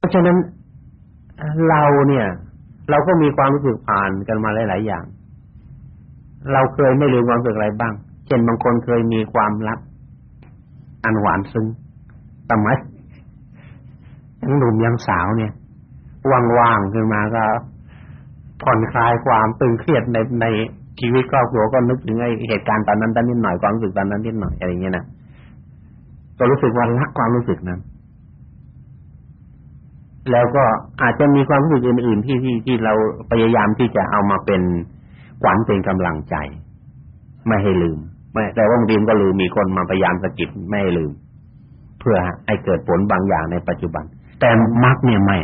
เพราะฉะนั้นเราเนี่ย เราก็มีความรู้สึกผ่านกันมาหลายๆอย่าง เราเคยไม่ลืมความรู้สึกอะไรบ้าง เช่นบางคนเคยมีความรัก อันหวานซึ้งสมัยยังหนุ่มยังสาวเนี่ยว่างๆขึ้นมาก็ผ่อนคลายความตึงเครียดในในชีวิตครอบครัวก็นึกถึงไอ้เหตุการณ์ตอนนั้นตอนนิดหน่อยความรู้สึกตอนนั้นนิดหน่อยอะไรเงี้ยนะก็รู้สึกว่ารักความรู้สึกนั้น แล้วก็อาจจะมีความรู้สึกอื่นๆที่ที่ที่เราพยายามที่จะเอามาเป็นขวัญเป็นกำลังใจ ไม่ให้ลืมไม่แต่ว่าบางทีก็ลืมมีคนมาพยายามสะกิดไม่ให้ลืม เพื่อให้เกิดผลบางอย่างในปัจจุบัน แต่มรรคเนี่ยไม่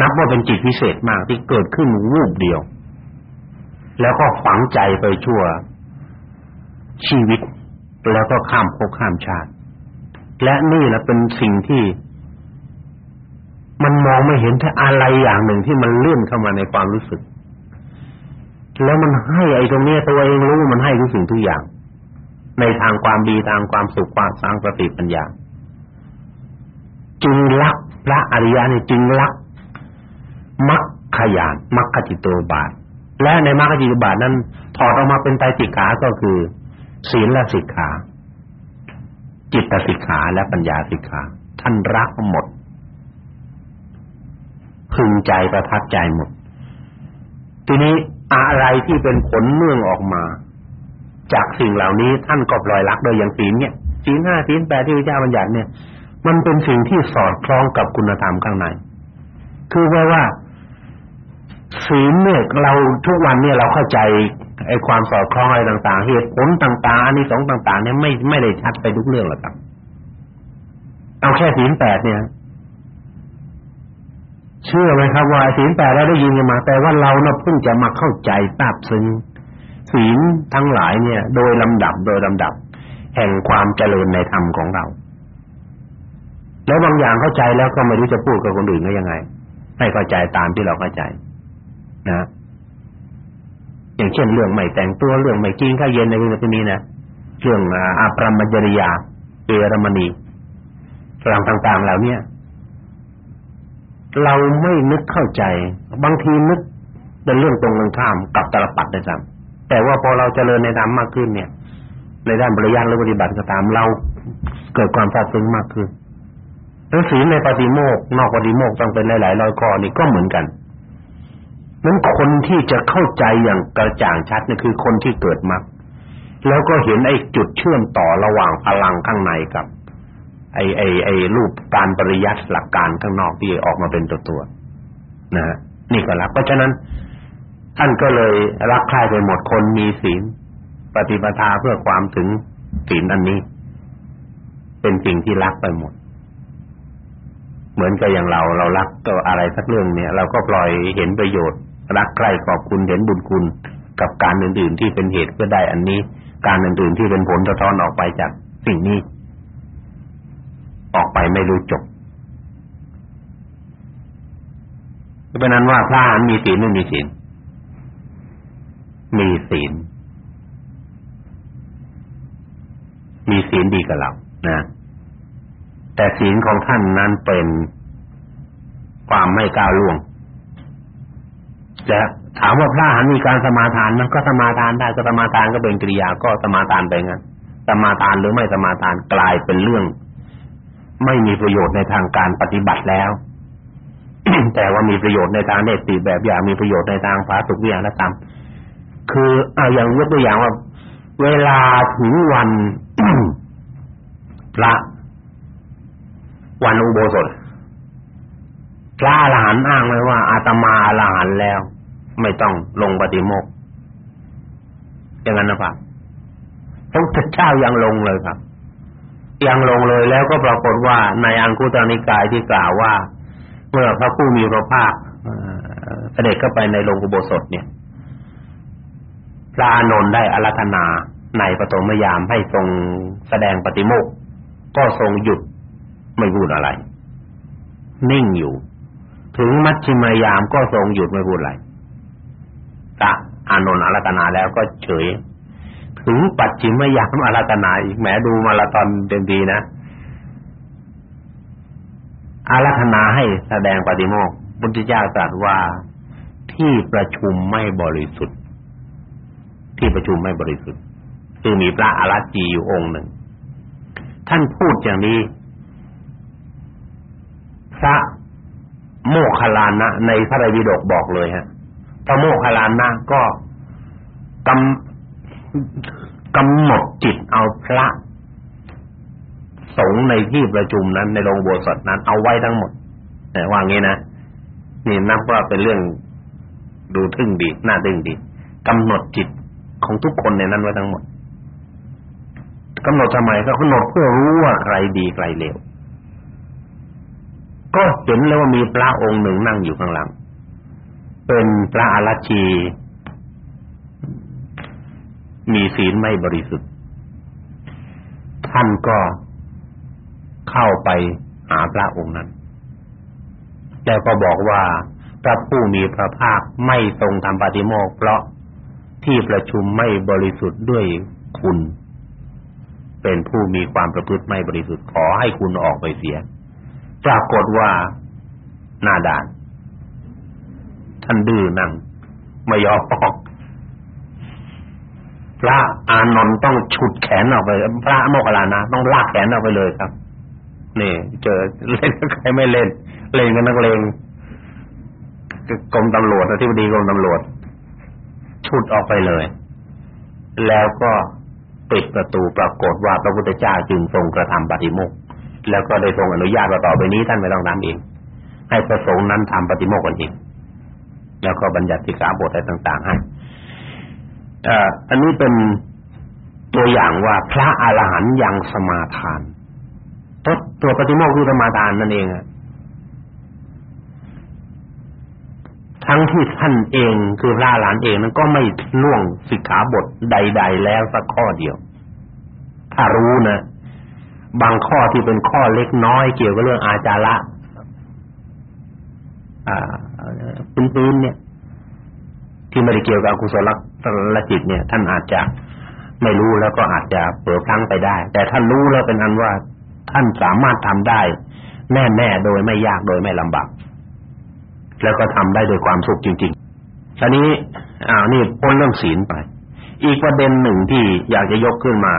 นับว่าเป็นจิตพิเศษมากที่เกิดขึ้นวูบเดียว แล้วก็ฝังใจไปชั่วชีวิต แล้วก็ข้ามภพข้ามชาติ และนี่แหละเป็นสิ่งที่ มันมองไม่เห็นถ้าอะไรอย่างหนึ่งที่มันเลื่อนเข้ามาในความรู้สึก แล้วมันให้ไอ้ตรงนี้ตัวเองรู้มันให้ทุกสิ่งทุกอย่าง ในทางความดีทางความสุขความสร้างสติปัญญาจึงรักพระอริยะนี่จึงรักมัคคยานมัคคจิตโตบาท และในมัคคจิตโตบาทนั้นถอดออกมาเป็นไตรสิกขาก็คือ ศีลและสิกขา จิตสิกขาและปัญญาสิกขา ท่านรักหมด พึงใจประทับใจหมด ทีนี้อะไรที่เป็นผลเนื่องออกมา จากสิ่งเหล่านี้ท่านก็ปล่อยรักโดยอย่างศีลเนี่ยศีลห้าศีลแปดที่พระเจ้าบัญญัติเนี่ย มันเป็นสิ่งที่สอดคล้องกับคุณธรรมข้างใน คือว่าว่าศีลเนี่ยเราทุกวันเนี่ยเราเข้าใจไอ้ความสอดคล้องอะไรต่าง ๆ เหตุผลต่างๆอันนี้สองต่าง ๆ เนี่ยไม่ไม่ได้ชัดไปทุกเรื่องหรอกครับเอาแค่ศีลแปดเนี่ย เชื่อไหมครับว่าศีลแปดเราได้ยินกันมาแต่ว่าเราเนาะเพิ่งจะมาเข้าใจทราบซึ้งศีลทั้งหลายเนี่ย โดยลำดับโดยลำดับ แห่งความเจริญในธรรมของเรา แล้วบางอย่างเข้าใจแล้วก็ไม่รู้จะพูดกับคนอื่นได้ยังไงให้เข้าใจตามที่เราเข้าใจ นะอย่างเช่นเรื่องไม่แต่งตัวเรื่องไม่กินข้าวเย็นในเรื่องนี้นะเรื่องอาปรมจริยาเอรมณีเรื่องต่างๆเหล่านี้ เราไม่นึกเข้าใจ บางทีนึกเป็นเรื่องตรงกันข้ามกับตลปัดได้ซ้ำแต่ว่าพอเราเจริญในธรรมมากขึ้นเนี่ย ในด้านบริยานหรือปฏิบัติก็ตามเราเกิดความทราบซึ้งมากขึ้นแล้วศีลในปฏิโมกนอกปฏิโมกต้องเป็นหลายๆร้อยข้อนี่ก็เหมือนกันนั้นคนที่จะเข้าใจอย่างกระจ่างชัดนี่คือคนที่เกิดมรรคแล้วก็เห็นไอ้จุดเชื่อมต่อระหว่างพลังข้างในกับ ไอ้ไอ้ไอ้รูปการปริยัติหลักการข้างนอกที่ออกมาเป็นตัวตัวนะฮะนี่ก็รักเพราะฉะนั้นท่านก็เลยรักใคร่ไปหมดคนมีศีลปฏิปทาเพื่อความถึงศีลอันนี้ เป็นสิ่งที่รักไปหมด เหมือนกับอย่างเราเรารักตัวอะไรสักเรื่องเนี่ย เราก็ปล่อยเห็นประโยชน์ รักใคร่ขอบคุณเห็นบุญคุณกับการอื่นๆที่เป็นเหตุเพื่อได้อันนี้ การอื่นๆที่เป็นผลสะท้อนออกไปจากสิ่งนี้ ออกไปไม่รู้จบเพราะนั้นว่าพระอรหันต์มีศีลไม่มีศีลมีศีลมีศีลดีกับเรานะแต่ศีลของท่านนั้นเป็นความไม่ก้าวล่วงจะถามว่าพระอรหันต์มีการสมาทานมันก็สมาทานได้ก็สมาทานก็เป็นกิริยาก็สมาทานไปงั้นสมาทานหรือไม่สมาทานกลายเป็นเรื่อง ไม่มีประโยชน์ในทางการปฏิบัติแล้ว แต่ว่ามีประโยชน์ในทางเนติแบบอย่างมีประโยชน์ในทางภาสุวิญญาณธรรมคือเอาอย่างยกตัวอย่างว่า เวลาถึงวันพระวันอุโบสถพระอรหันต์อ้างไว้ว่าอาตมาอรหันต์แล้ว ไม่ต้องลงปฏิโมกข์อย่างนั้นนะครับพระพุทธเจ้ายังลงเลยครับ ยังลงเลยแล้วก็ปรากฏว่าในอังคุตรนิกายที่กล่าวว่า เมื่อพระผู้มีพระภาคเสด็จเข้าไปในโรงอุโบสถเนี่ยพระอานนท์ได้อารัธนาในปฐมยามให้ทรงแสดงปฏิโมกข์ก็ทรงหยุดไม่พูดอะไร นิ่งอยู่ ถึงมัชฌิมยามก็ทรงหยุดไม่พูดอะไรตะอานนท์อารัตนาแล้วก็เฉย ถึงปัจฉิมยามอารัตนาอีกแหมดูมาละตอนเต็มดีนะอาราธนาให้แสดงปฏิโมกข์พุทธเจ้าตรัสว่าที่ประชุมไม่บริสุทธิ์ ที่ประชุมไม่บริสุทธิ์คือมีพระอารจีอยู่องค์หนึ่ง ท่านพูดอย่างนี้ พระโมคคัลลานะในพระไตรปิฎกบอกเลยฮะพระโมคคัลลานะก็กำ กำหนดจิตเอาพระสงฆ์ในที่ประชุมนั้นในโรงโบสถนั้นเอาไว้ทั้งหมดแต่ว่างี้นะนี่นับว่าเป็นเรื่องดูทึ่งดีน่าทึ่งดีกำหนดจิตของทุกคนในนั้นไว้ทั้งหมดกำหนดทำไมก็กำหนดเพื่อรู้ว่าใครดีใครเลวก็เห็นแล้วว่ามีพระองค์หนึ่งนั่งอยู่ข้างหลัง เป็นพระอรชี มีศีลไม่บริสุทธิ์ ท่านก็เข้าไปหาพระองค์นั้น แล้วก็บอกว่าพระผู้มีพระภาคไม่ทรงทำปฏิโมกข์เพราะที่ประชุมไม่บริสุทธิ์ด้วยคุณ เป็นผู้มีความประพฤติไม่บริสุทธิ์ขอให้คุณออกไปเสียปรากฏว่าหน้าด่าน ท่านดื้อนั่งไม่ยอมออก พระอานนท์ต้องฉุดแขนออกไป พระโมคคัลลานะต้องลากแขนออกไปเลยครับ นี่ เจอเล่นใครไม่เล่น เล่นกันนักเลงกรมตำรวจที่บดีกรมตำรวจฉุดออกไปเลย แล้วก็ปิดประตูปรากฏว่าพระพุทธเจ้าจึงทรงกระทำปฏิโมกข์แล้วก็ได้ทรงอนุญาตว่าต่อไปนี้ท่านไม่ต้องทำเองให้พระสงฆ์นั้นทำปฏิโมกข์กันเองแล้วก็บัญญัติสิกขาบทอะไรต่าง ๆ ให้ อ่าอันนี้เป็นตัวอย่างว่าพระอรหันต์ยังสมาทานตัวตัวปฏิโมกข์คือสมาทานนั่นเองอะทั้งที่ท่านเองคือพระอรหลานเองนั้นก็ไม่ล่วงสิกขาบทใด ๆ แล้วสักข้อเดียว ถ้ารู้นะบางข้อที่เป็นข้อเล็กน้อยเกี่ยวกับเรื่องอาจาระอ่าพื้นๆเนี่ย ที่ไม่ได้เกี่ยวกับกุศล ลจิตเนี่ย ท่านอาจจะไม่รู้แล้วก็อาจจะเผลอพลั้งไปได้ แต่ท่านรู้แล้วเป็นอันว่าท่านสามารถทำได้ แน่ๆโดยไม่ยากโดยไม่ลำบากแล้วก็ทำได้ด้วยความสุขจริงๆทีนี้อ้าวนี่พ้นเรื่องศีลไป อีกประเด็นหนึ่งที่อยากจะยกขึ้นมา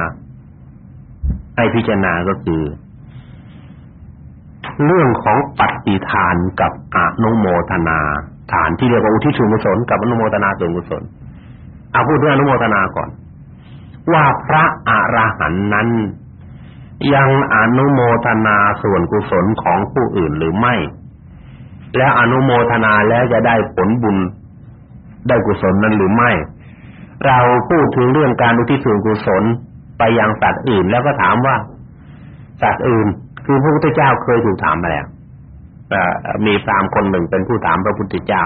ให้พิจารณาก็คือ เรื่องของปฏิทานกับอนุโมทนา ฐานที่เรียกว่าอุทิศส่วนกุศลกับอนุโมทนาส่วนกุศล อาพูดเรื่องอนุโมทนาก่อน ว่าพระอรหันต์นั้น ยังอนุโมทนาส่วนกุศลของผู้อื่นหรือไม่ และอนุโมทนาแล้วจะได้ผลบุญได้กุศลนั้นหรือไม่ เราพูดถึงเรื่องการอุทิศส่วนกุศลไปยังสัตว์อื่นแล้วก็ถามว่าสัตว์อื่น คือพระพุทธเจ้าเคยถูกถามมาแล้วมีพราหมณ์คนหนึ่งเป็นผู้ถามพระพุทธเจ้า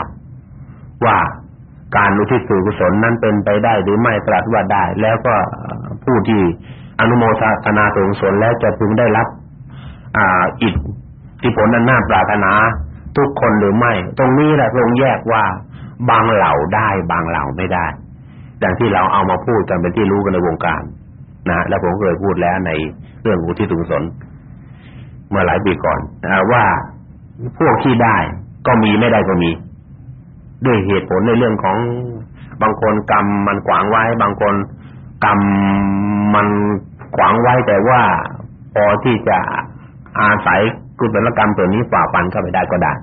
ว่า การอุทิศส่วนกุศลนั้นเป็นไปได้หรือไม่ตรัสว่าได้ แล้วก็ผู้ที่อนุโมทนาส่วนกุศลแล้วจะพึงได้รับอ่าอิทธิผลนั้นน่าปรารถนาทุกคนหรือไม่ ตรงนี้แหละทรงแยกว่าบางเหล่าได้ บางเหล่าไม่ได้ดังที่เราเอามาพูดกันเป็นที่รู้กันในวงการนะแล้วผมเคยพูดแล้วในเรื่องอุทิศกุศลเมื่อหลายปีก่อนว่าพวกที่ได้ก็มีไม่ได้ก็มี ด้วยเหตุผลในเรื่องของบางคนกรรมมันขวางไว้ บางคนกรรมมันขวางไว้แต่ว่าพอที่จะอาศัยกุศลกรรมตัวนี้ฝ่าฟันเข้าไปได้ก็ได้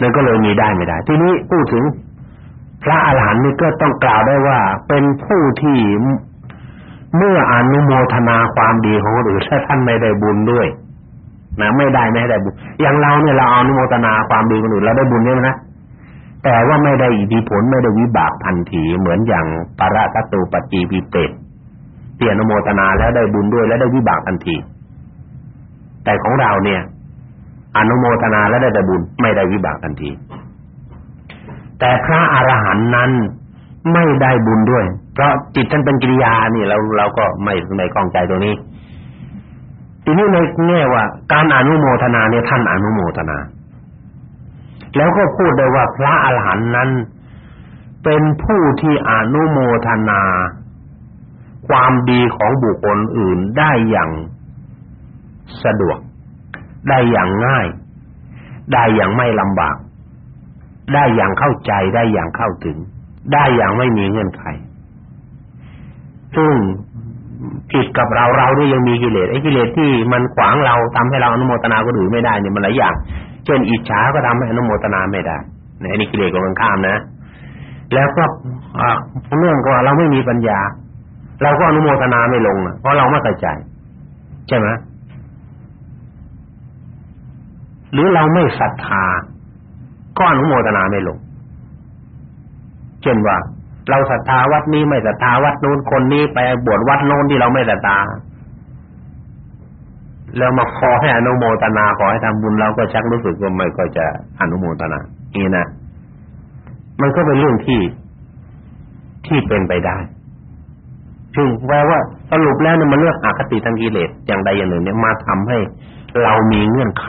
นั่นก็เลยมีได้ไม่ได้ ทีนี้พูดถึงพระอรหันต์นี่ก็ต้องกล่าวได้ว่า เป็นผู้ที่เมื่ออนุโมทนาความดีของคนอื่นถ้าท่านไม่ได้บุญด้วย นะไม่ได้ไม่ได้บุญอย่างเราเนี่ยเราอนุโมทนาความดีคนอื่นเราได้บุญใช่ไหมนะแต่ว่าไม่ได้อิทธิผลไม่ได้วิบากทันทีเหมือนอย่างปรตตูปจีวิเปตที่อนุโมทนาแล้วได้บุญด้วย และได้วิบากทันที แต่ของเราเนี่ย อนุโมทนาแล้วได้แต่บุญ ไม่ได้วิบากทันที แต่พระอรหันต์นั้นไม่ได้บุญด้วย เพราะจิตท่านเป็นกิริยานี่เราเราก็ไม่ไม่คล่องใจตรงนี้ ทีนี้ในแง่ว่า การอนุโมทนาเนี่ยท่านอนุโมทนา แล้วก็พูดได้ว่าพระอรหันต์นั้น เป็นผู้ที่อนุโมทนา ความดีของบุคคลอื่นได้อย่างสะดวก ได้อย่างง่าย ได้อย่างไม่ลำบาก ได้อย่างเข้าใจได้อย่างเข้าถึง ได้อย่างไม่มีเงื่อนไขซึ่ง ผิดกับเราเราด้วยยังมีกิเลสไอ้กิเลสที่มันขวางเราทำให้เราอนุโมทนาคนอื่นไม่ได้เนี่ยมันหลายอย่างเช่นอิจฉาก็ทำให้อนุโมทนาไม่ได้เนี่ยนี่กิเลสของข้ามนะ แล้วก็อ่าเรื่องก็เราไม่มีปัญญา เราก็อนุโมทนาไม่ลงเพราะเราไม่เข้าใจใช่ไหมหรือเราไม่ศรัทธาก็อนุโมทนาไม่ลงเช่นว่า เราศรัทธาวัดนี้ไม่ศรัทธาวัดนู้นคนนี้ไปบวชวัดโน้นที่เราไม่ศรัทธาแล้วมาขอให้อนุโมทนาขอให้ทำบุญเราก็ชักรู้สึกว่าไม่ก็จะอนุโมทนานี่นะมันก็เป็นเรื่องที่ที่เป็นไปได้ถึงแปลว่าสรุปแล้วเนี่ยมันเลือกอคติทางกิเลสอย่างใดอย่างหนึ่ง เนี่ยมาทำให้เรามีเงื่อนไข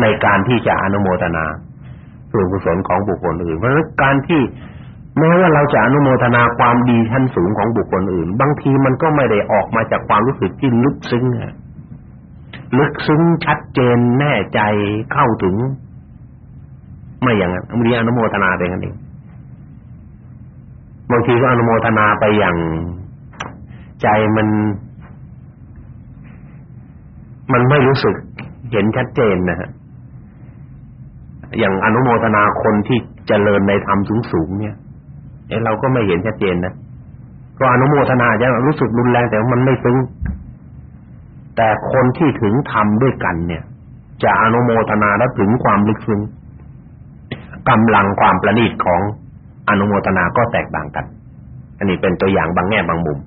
ในการที่จะอนุโมทนาส่วนกุศลของบุคคลอื่นเพราะการที่ แม้ว่าเราจะอนุโมทนาความดีชั้นสูงของบุคคลอื่น บางทีมันก็ไม่ได้ออกมาจากความรู้สึกที่ลึกซึ้งลึกซึ้งชัดเจนแน่ใจเข้าถึง ไม่อย่างนั้นมีอนุโมทนาไปกันเองบางทีก็อนุโมทนาไปอย่างใจมัน มันไม่รู้สึกเห็นชัดเจนนะฮะอย่างอนุโมทนาคนที่เจริญในธรรมสูงๆเนี่ย เราก็ไม่เห็นชัดเจนนะก็อนุโมทนาจะรู้สึกรุนแรงแต่มันไม่ซึ้งแต่คนที่ถึงทำด้วยกัน เนี่ย จะอนุโมทนาแล้วถึงความลึกซึ้งกำลังความประณีตของอนุโมทนาก็แตกต่างกัน อันนี้เป็นตัวอย่างบางแง่บางมุม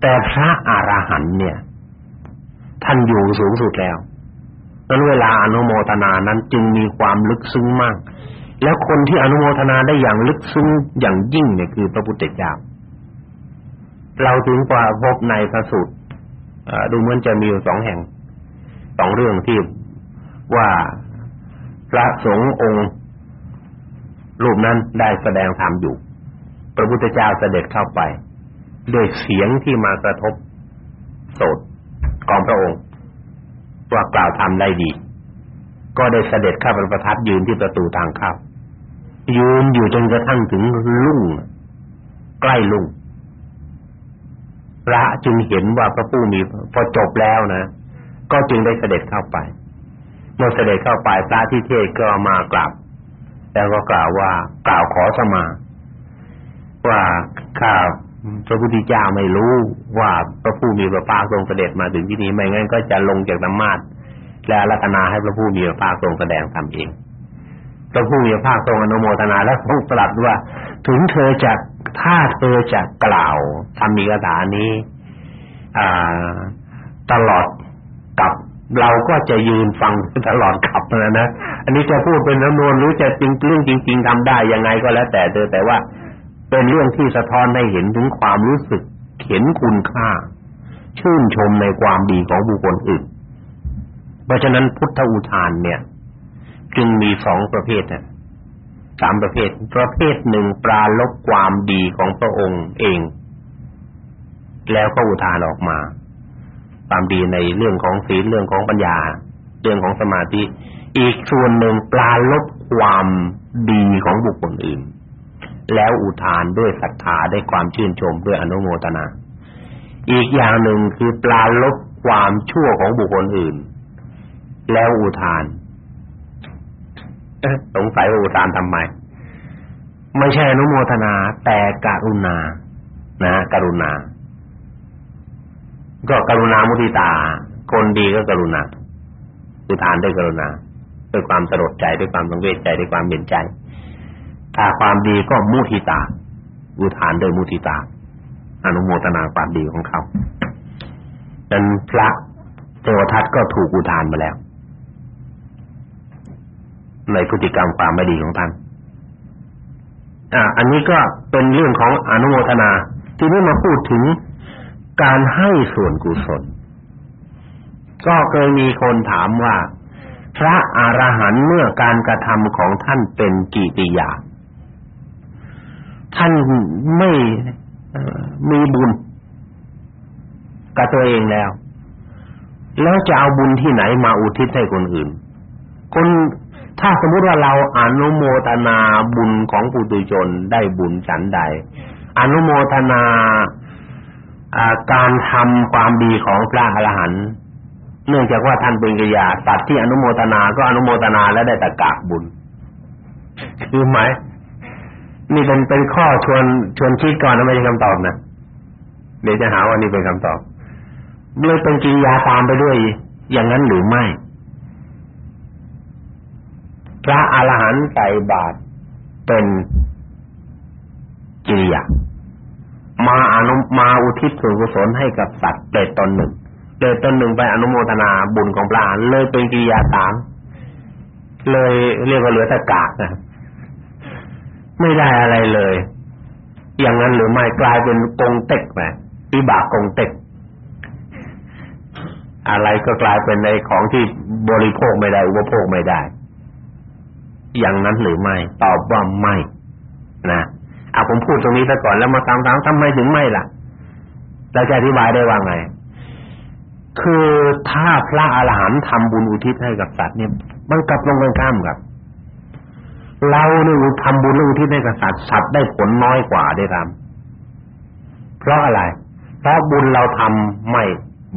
แต่พระอรหันต์เนี่ย ท่านอยู่สูงสุดแล้วนั้นเวลาอนุโมทนานั้นจึงมีความลึกซึ้งมาก แล้วคนที่อนุโมทนาได้อย่างลึกซึ้งอย่างยิ่งเนี่ยคือพระพุทธเจ้าเราถึงกว่าพบในพระสูตรดูเหมือนจะมีอยู่สองแห่งสองเรื่องที่ว่าพระสงฆ์องค์รูปนั้นได้แสดงธรรมอยู่ พระพุทธเจ้าเสด็จเข้าไปด้วยเสียงที่มากระทบโสดของพระองค์ว่ากล่าวธรรมได้ดี ก็ได้เสด็จเข้าประทับยืนที่ประตูทางเข้ายืนอยู่จนกระทั่งถึงลุ่งใกล้ลุ่งพระจึงเห็นว่าพระผู้มีพอจบแล้วนะ ก็จึงได้เสด็จเข้าไปเมื่อเสด็จเข้าไปพระที่เทศก็มากราบแล้วก็กล่าวว่ากล่าวขอสมา ว่าข้าพระพุทธเจ้าไม่รู้ว่าพระผู้มีพระภาคทรงเสด็จมาถึงที่นี้ไม่งั้นก็จะลงจากธรรมาส และรัตนาให้พระผู้มีพระภาคทรงแสดงธรรมเองพระผู้มีพระภาคทรงอนุโมทนาและทรงตรัสว่า ถึงเธอจะถ้าเธอจะกล่าวธรรมีกถานี้อ่าตลอดกับเราก็จะยืนฟังตลอดกับนะนะ อันนี้จะพูดเป็นจำนวนหรือจะจริงเรื่องจริง ๆทำได้ยังไงก็แล้ว แต่เธอแต่ว่าเป็นเรื่องที่สะท้อนให้เห็นถึงความรู้สึกเห็นคุณค่า ชื่นชมในความดีของบุคคลอื่น เพราะฉะนั้นพุทธอุทานเนี่ย จึงมีสองประเภทนะสามประเภท ประเภทหนึ่งปราลบความดีของพระองค์เอง แล้วก็อุทานออกมา ความดีในเรื่องของศีลเรื่องของปัญญา เรื่องของสมาธิ อีกส่วนหนึ่งปราลบความดีของบุคคลอื่น แล้วอุทานด้วยศรัทธาด้วยความชื่นชมด้วยอนุโมทนา อีกอย่างหนึ่งคือปราลบความชั่วของบุคคลอื่น แล้วอุทานสงสัยว่าอุทานทำไม ไม่ใช่อนุโมทนา แต่กรุณา นะกรุณา ก็กรุณามุทิตา คนดีก็กรุณาอุทานด้วยกรุณาด้วยความสลดใจด้วยความสังเวชใจด้วยความเห็นใจถ้าความดีก็มุทิตา อุทานด้วยมุทิตา อนุโมทนาความดีของเขาดังนั้นพระเทวทัตก็ถูกอุทานมาแล้ว ในพฤติกรรมความไม่ดีของท่านอ่าอันนี้ก็เป็นเรื่องของอนุโมทนา ทีนี้มาพูดถึงการให้ส่วนกุศล ก็เคยมีคนถามว่า พระอรหันต์เมื่อการกระทำของท่านเป็นกิติยา ท่านไม่มีบุญกับตัวเองแล้ว แล้วจะเอาบุญที่ไหนมาอุทิศให้คนอื่น คน ถ้าสมมุติว่าเราอนุโมทนาบุญของปุถุชนได้บุญฉันใด อนุโมทนาการทำความดีของพระอรหันต์เนื่องจากว่าท่านเป็นกิยาสัตว์ที่อนุโมทนาก็อนุโมทนาแล้วได้แต่กากบุญ คือไหมนี่เป็นเป็นข้อชวนชวนคิดก่อนนะไม่ใช่คำตอบนะเดี๋ยวจะหาว่านี่เป็นคำตอบเลยเป็นกิริยาตามไปด้วย อย่างนั้นหรือไม่ พระอรหันต์ใส่บาตรเป็นกิริยามาอนุมาอุทิศส่วนกุศลให้กับสัตว์เปรตตนหนึ่งเปรตตนหนึ่งไปอนุโมทนาบุญของพระอรหันต์เลยเป็นกิริยาตามเลยเรียกว่าเหลือแต่กากนะไม่ได้อะไรเลย อย่างนั้นหรือไม่กลายเป็นกงเต็กไปวิบากกงเต็ก อะไรก็กลายเป็นในของที่บริโภคไม่ได้ อุปโภคไม่ได้ อย่างนั้นหรือไม่ ตอบว่าไม่ นะเอาผมพูดตรงนี้ซะก่อนแล้วมาตามถามทำไมถึงไม่ล่ะเราจะอธิบายได้ว่าไง คือถ้าพระอรหันต์ทำบุญอุทิศให้กับสัตว์เนี่ย มันกลับลงกันข้ามกับ เราเนี่ยทำบุญอุทิศให้กับสัตว์สัตว์ได้ผลน้อยกว่าได้ทำเพราะอะไร เพราะบุญเราทำไม่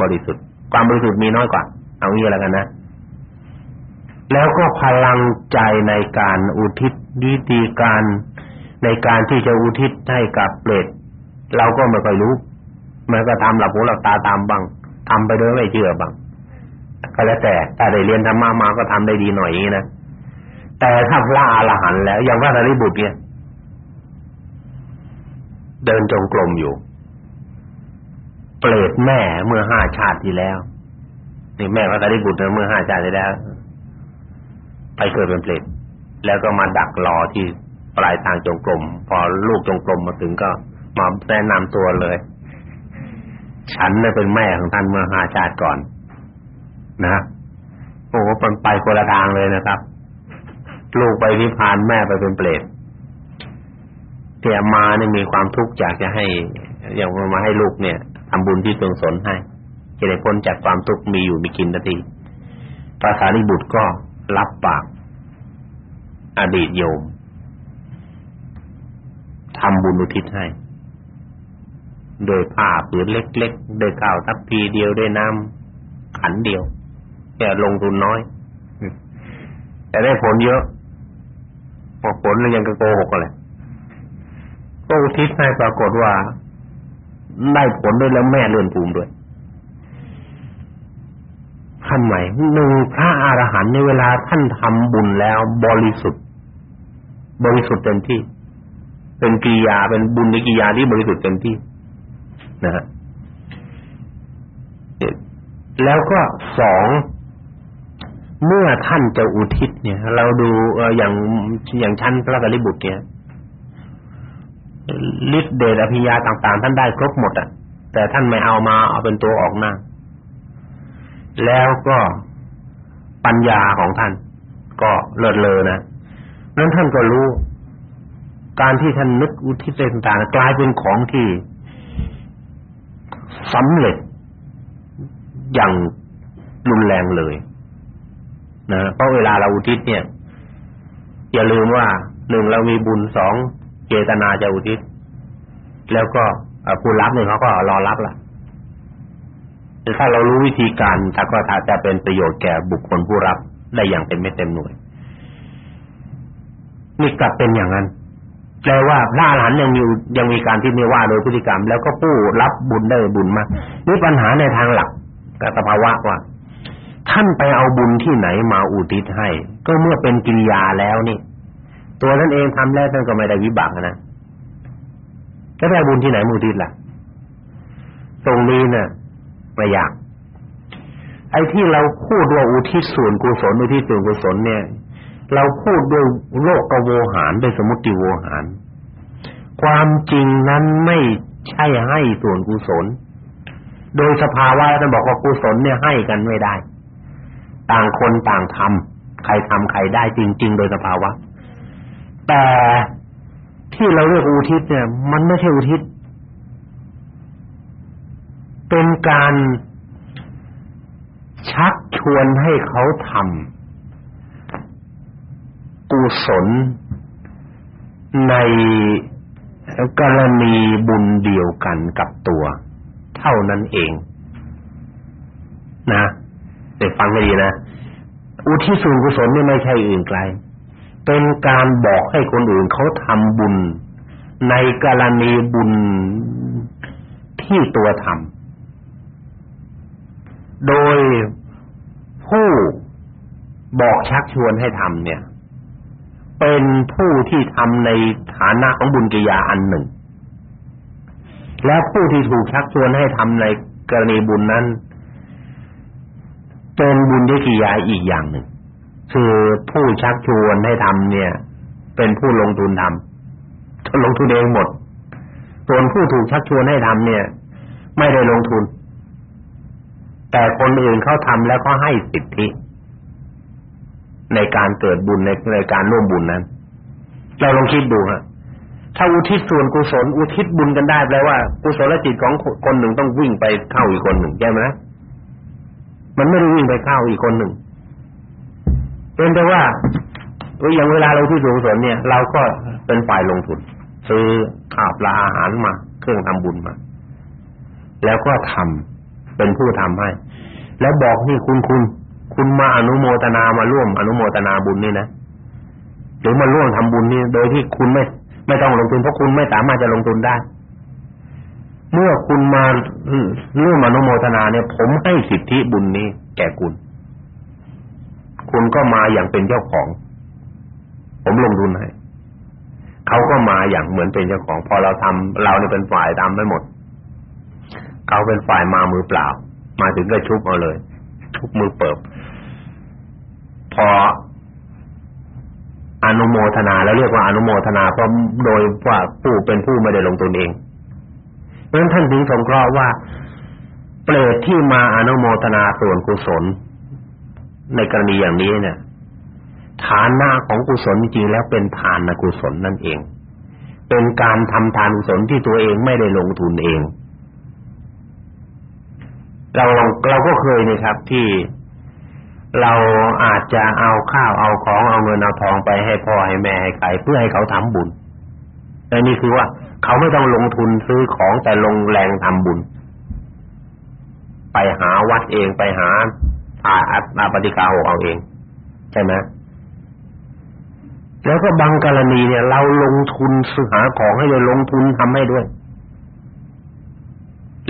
บริสุทธิ์ ความบริสุทธิ์มีน้อยกว่า เอางี้แล้วกันนะ แล้วก็พลังใจในการอุทิศวิธีการในการที่จะอุทิศให้กับเปรตเราก็ไม่ค่อยรู้มันก็ทำหลับหูหลับตาตามบ้างทำไปโดยไม่เชื่อบ้างก็แล้วแต่ถ้าได้เรียนธรรมะมาก็ทำได้ดีหน่อยนะแต่ถ้าพระอรหันต์แล้วอย่างพระสารีบุตรเนี่ยเดินจงกรมอยู่ เปรตแม่เมื่อห้าชาติที่แล้วนี่แม่พระสารีบุตรเมื่อห้าชาติที่แล้ว ไปเกิดเป็นเปรตแล้วก็มาดักรอที่ปลายทางจงกรมพอลูกจงกรมมาถึงก็มาแนะนำตัวเลย ฉันเนี่ยเป็นแม่ของท่านเมื่อห้าชาติก่อน นะโอ้โหมันไปคนละทางเลยนะครับ ลูกไปนิพพานแม่ไปเป็นเปรตแต่มาเนี่ยมีความทุกข์อยากจะให้อยากมาให้ลูกเนี่ยทำบุญที่ตรงสนให้จะได้พ้นจากความทุกข์มีอยู่มีกินนาทีพระสารีบุตรก็ รับปากอดีตโยมทำบุญอุทิศให้ โดยผ้าผืนเล็กๆโดยข้าวทัพพีเดียวด้วยน้ำขันเดียวแค่ลงทุนน้อย แต่ได้ผลเยอะพอผลแล้วยังก็โกหกกันเลยก็อุทิศให้ปรากฏว่า ได้ผลด้วยแล้วแม่เลื่อนภูมิด้วย ทำไมหนึ่งพระอรหันต์ในเวลาท่านทำบุญแล้วบริสุทธิ์ บริสุทธิ์เต็มที่ เป็นกิริยาเป็นบุญในกิริยาที่บริสุทธิ์เต็มที่นะฮะแล้วก็สองเมื่อท่านจะอุทิศเนี่ย เราดูอย่างอย่างชั้นพระกริบุตรเนี่ยฤทธิ์เดชอภิญาต่าง ๆ ท่านได้ครบหมดอะแต่ท่านไม่เอามาเอาเป็นตัวออกหน้า แล้วก็ปัญญาของท่าน ก็เลิศเลอนะนั้นท่านก็รู้ การที่ท่านนึกอุทิศต่างๆกลายเป็นของที่สำเร็จอย่างรุนแรงเลยนะเพราะเวลาเราอุทิศเนี่ย อย่าลืมว่าหนึ่งเรามีบุญสองเจตนาจะอุทิศแล้วก็ผู้รับเนี่ยเขาก็รอรับล่ะ ถ้าเรารู้วิธีการถ้าก็ถ้าจะเป็นประโยชน์แก่บุคคลผู้รับได้อย่างเต็มไม่เต็มหน่วยนี่กลับเป็นอย่างนั้นแปลว่าพระอรหันต์ยังมียังมีการที่ไม่ว่าโดยพฤติกรรม แล้วก็ผู้รับบุญได้บุญมากนี่ปัญหาในทางหลักกับสภาวะว่า ท่านไปเอาบุญที่ไหนมาอุทิศให้ ก็เมื่อเป็นกิริยาแล้วนี่ ตัวท่านเองทำแล้วท่านก็ไม่ได้วิบากนะจะได้บุญที่ไหนมูทิศล่ะ ตรงนี้เนี่ ยไม่ยากไอ้ที่เราพูดว่าอุทิศส่วนกุศลอุทิศส่วนกุศลเนี่ย เราพูดด้วยโลกกโวหารด้วยสมุติโวหาร ความจริงนั้นไม่ใช่ให้ส่วนกุศล โดยสภาวะท่านบอกว่ากุศลเนี่ยให้กันไม่ได้ ต่างคนต่างทำใครทำใครได้จริง ๆ โดยสภาวะ แต่ที่เราเรียกอุทิศเนี่ย มันไม่ใช่อุทิศ เป็นการชักชวนให้เขาทำกุศลในกรณีบุญเดียวกันกับตัว เท่านั้นเอง นะเด็กฟังให้ดีนะ อุทิศส่วนกุศลนี่ไม่ใช่อื่นไกล เป็นการบอกให้คนอื่นเขาทำบุญ ในกรณีบุญที่ตัวทำ โดยผู้บอกชักชวนให้ทำเนี่ย เป็นผู้ที่ทำในฐานะของบุญกิยาอันหนึ่ง และผู้ที่ถูกชักชวนให้ทำในกรณีบุญนั้นเป็นบุญกิยาอีกอย่างหนึ่ง คือผู้ชักชวนให้ทำเนี่ย เป็นผู้ลงทุนทำลงทุนเองหมดส่วนผู้ถูกชักชวนให้ทำเนี่ย ไม่ได้ลงทุน แต่คนอื่นเขาทำแล้วก็ให้สิทธิ ในการเกิดบุญในในการร่วมบุญนั้น เราลองคิดดูฮะถ้าอุทิศส่วนกุศลอุทิศบุญกันได้แปลว่ากุศลจิตของคนหนึ่งต้องวิ่งไปเข้าอีกคนหนึ่งใช่ไหมมันไม่ได้วิ่งไปเข้าอีกคนหนึ่งเป็นแต่ว่าอย่างเวลาเราที่สูงสนเนี่ย เราก็เป็นฝ่ายลงทุนซื้อข้าวปลาอาหารมา เครื่องทำบุญมา แล้วก็ทำ เป็นผู้ทำให้ แล้วบอกนี่คุณคุณคุณมาอนุโมทนามาร่วม อนุโมทนาบุญนี่นะหรือมาร่วมทำบุญนี่โดยที่คุณไม่ ไม่ต้องลงทุนเพราะคุณไม่สามารถจะลงทุนได้ เมื่อคุณมาร่วมอนุโมทนาเนี่ย ผมให้สิทธิบุญนี้ แก่คุณ คุณก็มาอย่างเป็นเจ้าของ ผมลงทุนให้เขาก็มาอย่างเหมือนเป็นเจ้าของ พอเราทำเราเนี่ยเป็นฝ่ายทำไปหมด เขาเป็นฝ่ายมามือเปล่า มาถึงก็ชุบเอาเลย ชุบมือเปิบ พออนุโมทนาแล้วเรียกว่าอนุโมทนาเพราะโดยว่าผู้เป็นผู้ไม่ได้ลงตนเองเพราะฉะนั้นท่านถึงสงเคราะห์ว่า เปรตที่มาอนุโมทนาส่วนกุศล ในกรณีอย่างนี้เนี่ยฐานะของกุศลจริงแล้วเป็นทานกุศลนั่นเอง เป็นการทำทานกุศลที่ตัวเองไม่ได้ลงทุนเอง เราเราก็เคยนี่ครับที่เราอาจจะเอาข้าวเอาของเอาเงินเอาทองไปให้พ่อให้แม่ให้ใครเพื่อให้เขาทำบุญแต่นี่คือว่า เขาไม่ต้องลงทุนซื้อของแต่ลงแรงทำบุญ ไปหาวัดเองไปหาอาอาปฏิกาหเอาเองใช่ไหมแล้วก็บางกรณีเนี่ย เราลงทุนซื้อหาของให้เลยลงทุนทำให้ด้วย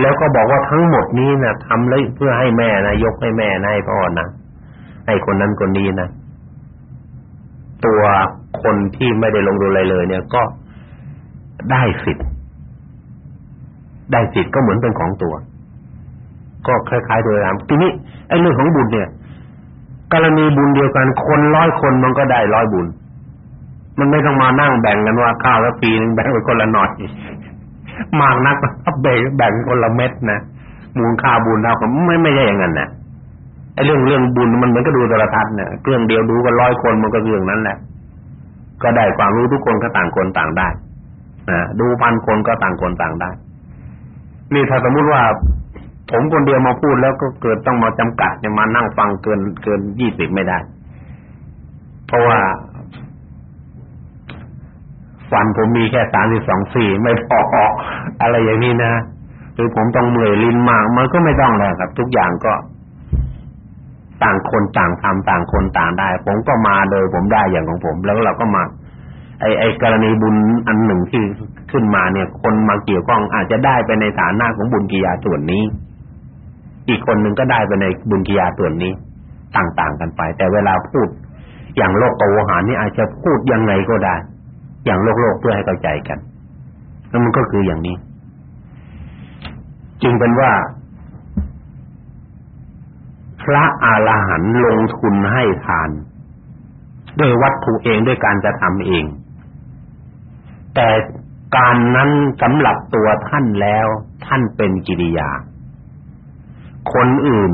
แล้วก็บอกว่าทั้งหมดนี้นะทำเลยเพื่อให้แม่นะยกให้แม่นะให้พ่อนะให้คนนั้นคนนี้นะตัวคนที่ไม่ได้ลงทุนอะไรเลย เนี่ยก็ได้สิทธิ์ได้สิทธิ์ก็เหมือนเป็นของตัว ก็คล้ายๆโดยรามทีนี้ไอ้เรื่องของบุญเนี่ยกรณีบุญเดียวกันคนร้อยคนมันก็ได้ร้อยบุญ มันไม่ต้องมานั่งแบ่งกันว่าข้าวละปีนึงแบ่งไปคนละหน่อย มากนักครับแบ่งคนละเม็ดนะมูลค่าบุญเราก็ไม่ไม่ใช่อย่างนั้นนะไอ้เรื่องเรื่องบุญมันเหมือนกับดูโทรทัศน์เนี่ยเครื่องเดียวดูกันร้อยคนมันก็เรื่องนั้นแหละ ก็ได้ความรู้ทุกคนก็ต่างคนต่างได้นะดูพันคนก็ต่างคนต่างได้ นี่ถ้าสมมุติว่า ผมคนเดียวมาพูดแล้วก็เกิดต้องมาจำกัดจะมานั่งฟังเกินเกินยี่สิบไม่ได้ เพราะว่า ฟันผมมีแค่สามสิบสองสี่ไม่พออะไรอย่างนี้นะหรือผมต้องเหนื่อยลิ้นมากมันก็ไม่ต้องแล้วครับ ทุกอย่างก็ ต่างคนต่างทำต่างคนต่างได้ ผมก็มาโดยผมได้อย่างของผม แล้วเราก็มาไอ้ไอ้กรณีบุญอันหนึ่งที่ขึ้นมาเนี่ย คนมาเกี่ยวข้องอาจจะได้ไปในฐานะของบุญกิยาส่วนนี้ อีกคนหนึ่งก็ได้ไปในบุญกิยาส่วนนี้ ต่างๆกันไป แต่เวลาพูดอย่างโลกโอหารนี่อาจจะพูดยังไงก็ได้ อย่างโลกโลกเพื่อให้เข้าใจกันแล้วมันก็คืออย่างนี้ จึงเป็นว่า พระอาหารหันต์ลงทุนให้ทาน ด้วยวัตถุเองด้วยการจะทำเอง แต่การนั้นสำหรับตัวท่านแล้ว ท่านเป็นกิริยา คนอื่น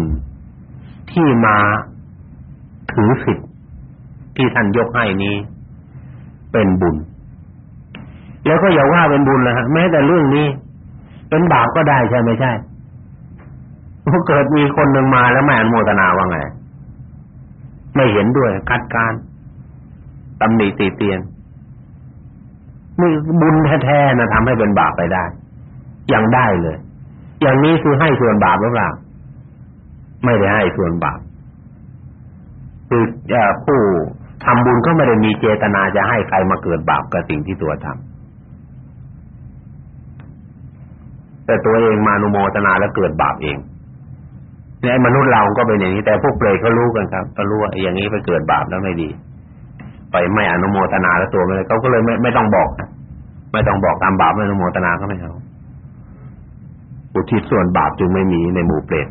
ที่มาถือสิทธิ์ที่ท่านยกให้นี้ เป็นบุญ แล้วก็อย่าว่าเป็นบุญนะฮะแม้แต่เรื่องนี้เป็นบาปก็ได้ใช่ไม่ใช่พอเกิดมีคนหนึ่งมาแล้วไม่อนุโมทนาว่าไง ไม่เห็นด้วยคัดการตำหนิตีเตียนนี่บุญแท้ๆนะทำให้เป็นบาปไปได้ ยังได้เลย อย่างนี้คือให้ส่วนบาปหรือเปล่าไม่ได้ให้ส่วนบาปคือผู้ทำบุญก็ไม่ได้มีเจตนาจะให้ใครมาเกิดบาปกับสิ่งที่ตัวทำ แต่ตัวเองมานุโมทนาแล้วเกิดบาปเองเนี่ยมนุษย์เราก็เป็นอย่างนี้ แต่พวกเปรตเขารู้กันครับเขารู้ว่าอย่างนี้ไปเกิดบาปแล้วไม่ดี ไปไม่อนุโมทนาแล้วตัวไม่เลยเขาก็เลยไม่ไม่ต้องบอกไม่ต้องบอกตามบาปไม่อนุโมทนาก็ไม่เอาอุทิศส่วนบาปจึงไม่มีในหมู่เปรต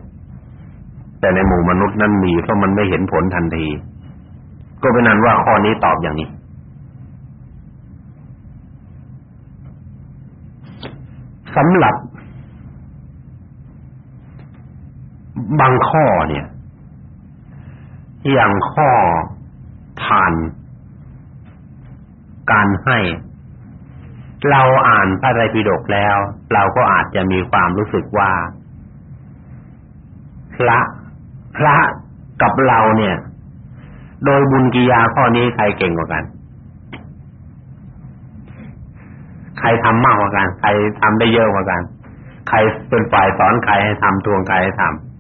แต่ในหมู่มนุษย์นั้นมีเพราะมันไม่เห็นผลทันที ก็เป็นนั้นว่าข้อนี้ตอบอย่างนี้ สำหรับ บางข้อเนี่ย อย่างข้อทาน การให้ เราอ่านพระไตรปิฎกแล้ว เราก็อาจจะมีความรู้สึกว่า พระพระกับเราเนี่ย โดยบุญกิยาข้อนี้ใครเก่งกว่ากัน ใครทำมากกว่ากัน ใครทำได้เยอะกว่ากัน ใครเป็นฝ่ายสอนใครให้ทำทวงใครให้ทำ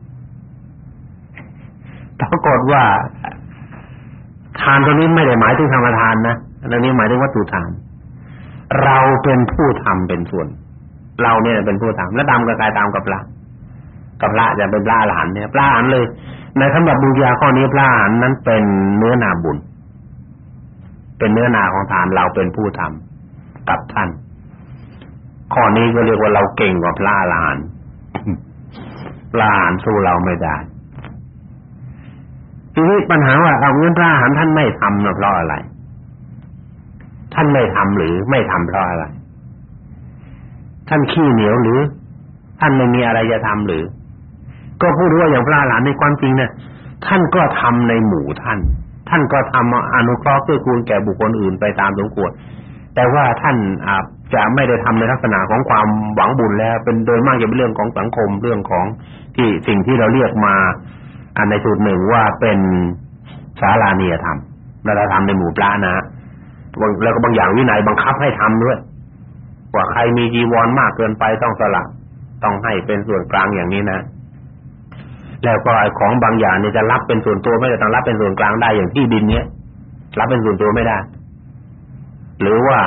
ปรากฏว่า ทานตรงนี้ไม่ได้หมายถึงธรรมทานนะอันนี้หมายถึงวัตถุทาน เราเป็นผู้ทำเป็นส่วน เราเนี่ยเป็นผู้ทำแล้วดำกับกายตามกับพระกับพระจะเป็นพระอรหันเนี่ยพระอรหันเลยในสำหรับบุญาข้อนี้พระอรหันนั้นเป็นเนื้อนาบุญ เป็นเนื้อนาของทานเราเป็นผู้ทำกับท่าน ข้อนี้ก็เรียกว่าเราเก่งกว่าพระอรหันต์พระอรหันต์สู้เราไม่ได้ ทีนี้ปัญหาว่าเอาเงินพระอรหันท่านไม่ทำเพราะอะไร ท่านไม่ทำหรือไม่ทำเพราะอะไร ท่านขี้เหนียวหรือ ท่านไม่มีอะไรจะทำหรือ ก็พูดว่าอย่างพระหลานในความจริงเนี่ยท่านก็ทำในหมู่ท่าน ท่านก็ทำอนุเคราะห์เพื่อคูณแก่บุคคลอื่นไปตามสมควรแต่ว่าท่านอาจจะไม่ได้ทำในลักษณะของความหวังบุญแล้ว เป็นโดยมากจะเป็นเรื่องของสังคมเรื่องของที่สิ่งที่เราเรียกมา อันในสูตรหนึ่งว่าเป็นสารานียธรรมเราทำในหมู่พระนะแล้วก็บางอย่างวินัยบังคับให้ทำด้วยว่าใครมีจีวรมากเกินไปต้องสละต้องให้เป็นส่วนกลางอย่างนี้นะ แล้วก็ไอ้ของบางอย่างนี่จะรับเป็นส่วนตัวไม่ได้ต้องรับเป็นส่วนกลางได้อย่างที่ดินเนี้ยรับเป็นส่วนตัวไม่ได้ หรือว่า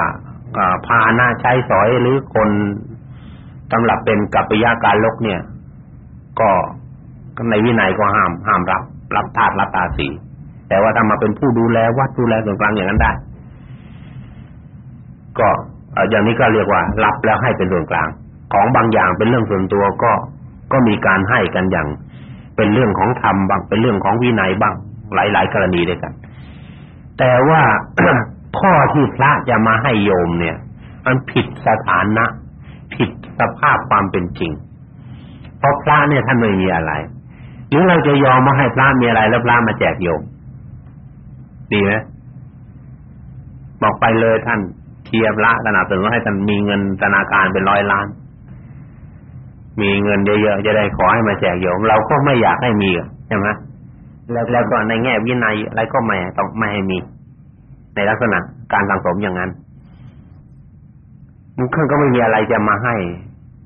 พาหน้าใช้สอยหรือคนสำหรับเป็นกัปปิยาการลกเนี่ย ก็ ในวินัยก็ห้ามห้ามรับ รับทาสรับตาสี แต่ว่าถ้ามาเป็นผู้ดูแลวัดดูแลส่วนกลางอย่างนั้นได้ ก็อย่างนี้ก็เรียกว่า รับแล้วให้เป็นส่วนกลาง ของบางอย่างเป็นเรื่องส่วนตัวก็ก็มีการให้กันอย่าง เป็นเรื่องของธรรมบางเป็นเรื่องของวินัยบ้าง หลาย ๆ กรณีด้วยกัน แต่ว่าข้อที่พระจะมาให้โยมเนี่ย มันผิดสถานะ ผิดสภาพความเป็นจริง เพราะพระเนี่ยท่านไม่มีอะไร หรือเราจะยอมมาให้พระมีอะไรแล้วพระมาแจกโยมดีไหมบอกไปเลยท่านเทียบละขนาดถึงให้ท่านมีเงินธนาคารเป็นร้อยล้าน มีเงินเยอะๆจะได้ขอให้มาแจกโยม เราก็ไม่อยากให้มีใช่ไหมแล้วแล้วก็ในแง่วินัยอะไรก็ไม่ต้องไม่ให้มี ในลักษณะการสังสมอย่างนั้นมันก็ไม่มีอะไรจะมาให้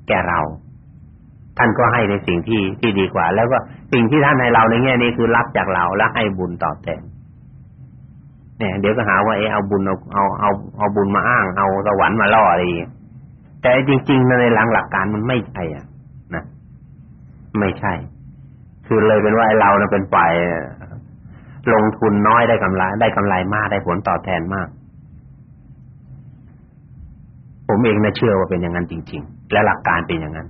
แก่เรา ท่านก็ให้ในสิ่งที่ที่ดีกว่า แล้วก็สิ่งที่ท่านให้เราในแง่นี้คือรับจากเราแล้วให้บุญตอบแทนเนี่ยเดี๋ยวก็หาว่าเออเอาบุญเอาเอาเอาเอาบุญมาอ้าง เอาสวรรค์มาล่ออะไรแต่จริงๆในหลังหลักการมันไม่ใช่อะนะไม่ใช่ คือเลยเป็นว่าเราเนี่ยเป็นฝ่ายลงทุนน้อยได้กำไรได้กำไรมากได้ผลตอบแทนมาก ผมเองนะเชื่อว่าเป็นอย่างนั้นจริง ๆ และหลักการเป็นอย่างนั้น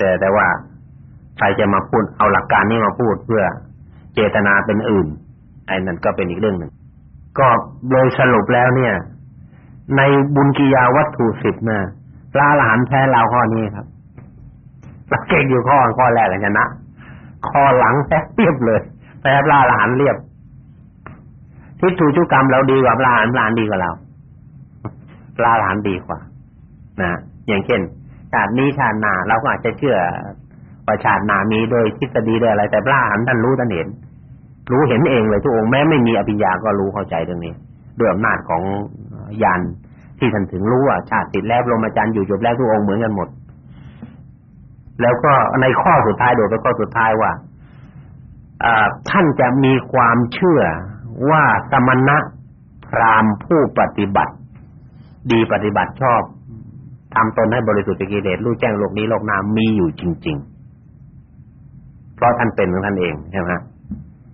แต่แต่ว่าใครจะมาพูดเอาหลักการนี้มาพูดเพื่อเจตนาเป็นอื่นไอ้นั่นก็เป็นอีกเรื่องหนึ่งก็โดยสรุปแล้วเนี่ย ในบุญกิยาวัตถุสิบนะพระอรหันต์แท้เราข้อนี้ครับเราเก่งอยู่ข้อข้อแรกเลยชนะข้อหลังแท้เรียบเลยแพ้พระอรหันต์เรียบทิฏฐุชุกรรมเราดีกว่าพระอรหันต์พระอรหันต์ดีกว่าเราพระอรหันต์ดีกว่า นะอย่างเช่น ชาตินี้ชาติหนาเราก็อาจจะเชื่อว่าชาติหนามีโดยทฤษฎีโดยอะไร แต่พระอรหันต์ท่านรู้ท่านเห็น รู้เห็นเองเลยทุกองค์แม้ไม่มีอภิญญาก็รู้เข้าใจเรื่องนี้ด้วยอำนาจของญาณที่ท่านถึงรู้ว่าชาติติดแล้วลมอาจารย์อยู่จบแล้วทุกองค์เหมือนกันหมด แล้วก็ในข้อสุดท้ายโดยข้อสุดท้ายว่าท่านจะมีความเชื่อว่าสมณะพราหมณ์ผู้ปฏิบัติ ดีปฏิบัติชอบ ทำตนให้บริสุทธิ์จากกิเลสรู้แจ้งโลกนี้โลกหน้ามีอยู่จริง ๆ เพราะท่านเป็นของท่านเองใช่ไหม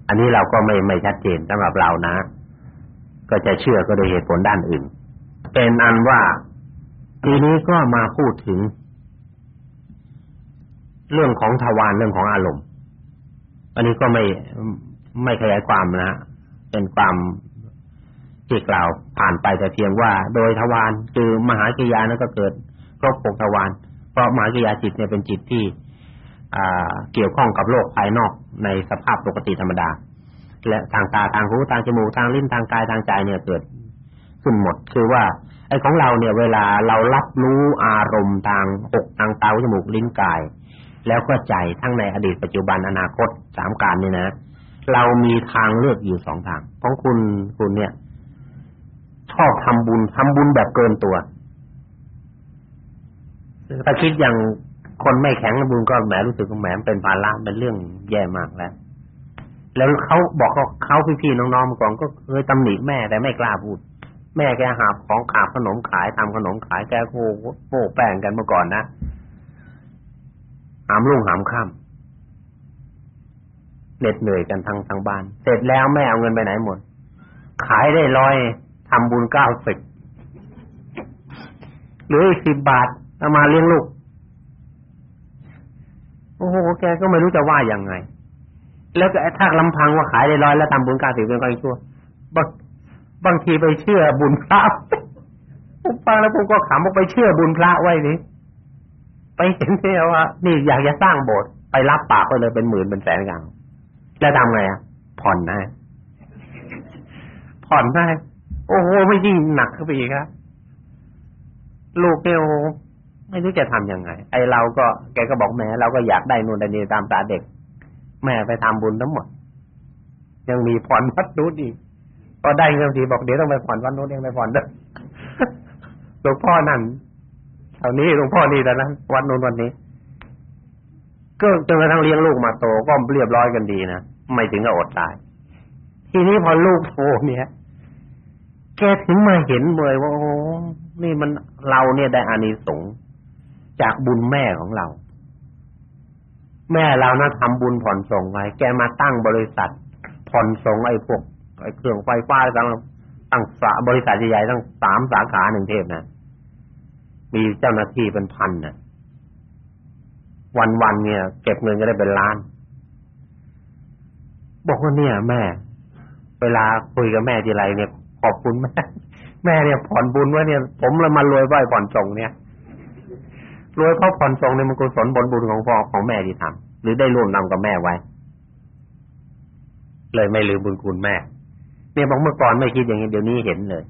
อันนี้เราก็ไม่ไม่ชัดเจนสำหรับเรานะ ก็จะเชื่อก็โดยเหตุผลด้านอื่น เป็นอันว่าทีนี้ก็มาพูดถึง เรื่องของทวารเรื่องของอารมณ์ อันนี้ก็ไม่ไม่ขยายความนะ เป็นความที่กล่าวผ่านไปแต่เพียงว่า โดยทวารคือมหากิยานั้นก็เกิด ครบหกทวารเพราะมหากยาจิตเนี่ยเป็นจิตที่เกี่ยวข้องกับโลกภายนอกในสภาพปกติธรรมดา และทางตาทางหูทางจมูกทางลิ้นทางกายทางใจเนี่ยเกิดขึ้นหมด คือว่า ไอ้ของเราเนี่ย เวลาเรารับรู้อารมณ์ทางหกทางตาหูจมูกลิ้นกาย แล้วก็ใจทั้งในอดีตปัจจุบันอนาคตสามการนี่นะ เรามีทางเลือกอยู่สองทาง ของคุณคุณเนี่ยชอบทำบุญทำบุญแบบเกินตัว ถ้าคิดอย่างคนไม่แข็งบุญก็แหมรู้สึกว่าแหมเป็นภาระเป็นเรื่องแย่มากแล้ว แล้วเขาบอกเขาเขาพี่ๆน้องๆมาก่อนก็เคยตำหนิแม่แต่ไม่กล้าพูด แม่แกหาของขาขนมขายทำขนมขายแกโอ้โหแป้งกันเมื่อก่อนนะหามลุ่งหามค่ำเหน็ดเหนื่อยกันทั้งทั้งบ้าน เสร็จแล้วแม่เอาเงินไปไหนหมด ขายได้ร้อยทำบุญเก้าสิบหรืออีกสิบบาท อามาเลี้ยงลูก โอ้โหแกก็ไม่รู้จะว่ายังไง แล้วก็ถ้าลำพังว่าขายได้ร้อยแล้วทำบุญกาสิบเป็นก็อีกชั่วบางบางทีไปเชื่อบุญพระผมฟังแล้วผมก็ขำว่าไปเชื่อบุญพระไว้นี่ไปเห็นเนี่ยว่า นี่อยากจะสร้างโบสถ์ไปรับปากไปเลยเป็นหมื่นเป็นแสนกันแล้วทำไงอะผ่อนได้ผ่อนได้โอ้โหไม่ยิ่งหนักเข้าไปอีกครับลูกเนี่ยโอ้ ไม่รู้จะทำยังไง ไอเราก็แกก็บอกแม่เราก็อยากได้นู่นได้นี่ตามตาเด็ก แม่ไปทำบุญทั้งหมด ยังมีผ่อนวัดนู้นอีกพอได้เงินทีบอกเดี๋ยวต้องไปผ่อนวัดนู้นยังไปผ่อนด้วยหลวงพ่อนั่นเท่านี้หลวงพ่อนี่แต่นั้นวัดนู้นวันนี้ ก็จนกระทั่งเลี้ยงลูกมาโตก็เรียบร้อยกันดีนะไม่ถึงกับอดตาย ทีนี้พอลูกโตเนี่ย แกถึงมาเห็นเลยว่าโอ้นี่มันเราเนี่ยได้อานิสงส์ จากบุญแม่ของเรา แม่เรานะทำบุญผ่อนส่งไว้แกมาตั้งบริษัท ผ่อนส่งไอ้พวกไอ้เครื่องไฟฟ้าตั้งตั้งสาบริษัทใหญ่ๆตั้งสามสาขาหนึ่งเทพนะมีเจ้าหน้าที่เป็นพันนะวันๆเนี่ย เก็บเงินก็ได้เป็นล้านบอกว่าเนี่ย แม่ เวลาคุยกับแม่ทีไรเนี่ยขอบคุณแม่แม่เนี่ยผ่อนบุญไว้เนี่ย ผมเลยมารวยไหวผ่อนส่งเนี่ย รวยเพราะผ่อนส่งในมันกุศลผลบุญของพ่อของแม่ที่ทำหรือได้ร่วมนำกับแม่ไว้ เลยไม่ลืมบุญคุณแม่ เนี่ยบอกเมื่อก่อนไม่คิดอย่างนี้เดี๋ยวนี้เห็นเลย